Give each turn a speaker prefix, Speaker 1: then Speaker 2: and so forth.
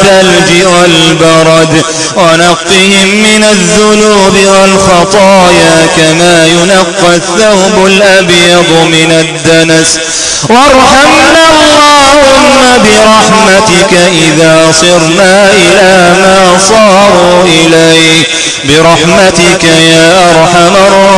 Speaker 1: والثلج والبرد ونقهم من الذنوب والخطايا كما ينقى الثوب الأبيض من الدنس. وارحمنا اللهم برحمتك إذا صرنا إلى ما صاروا إليه. برحمتك يا أرحم الراحمين.